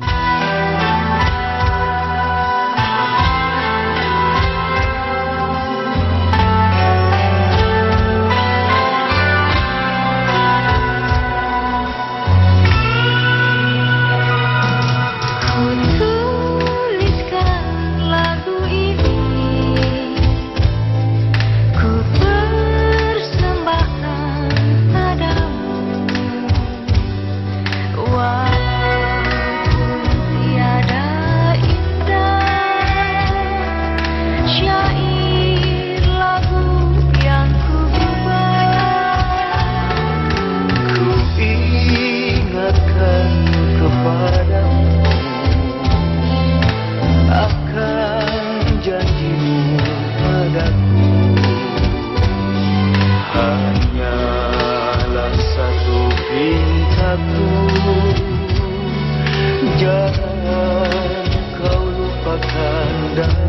Mm-hmm. Kasih pujaanku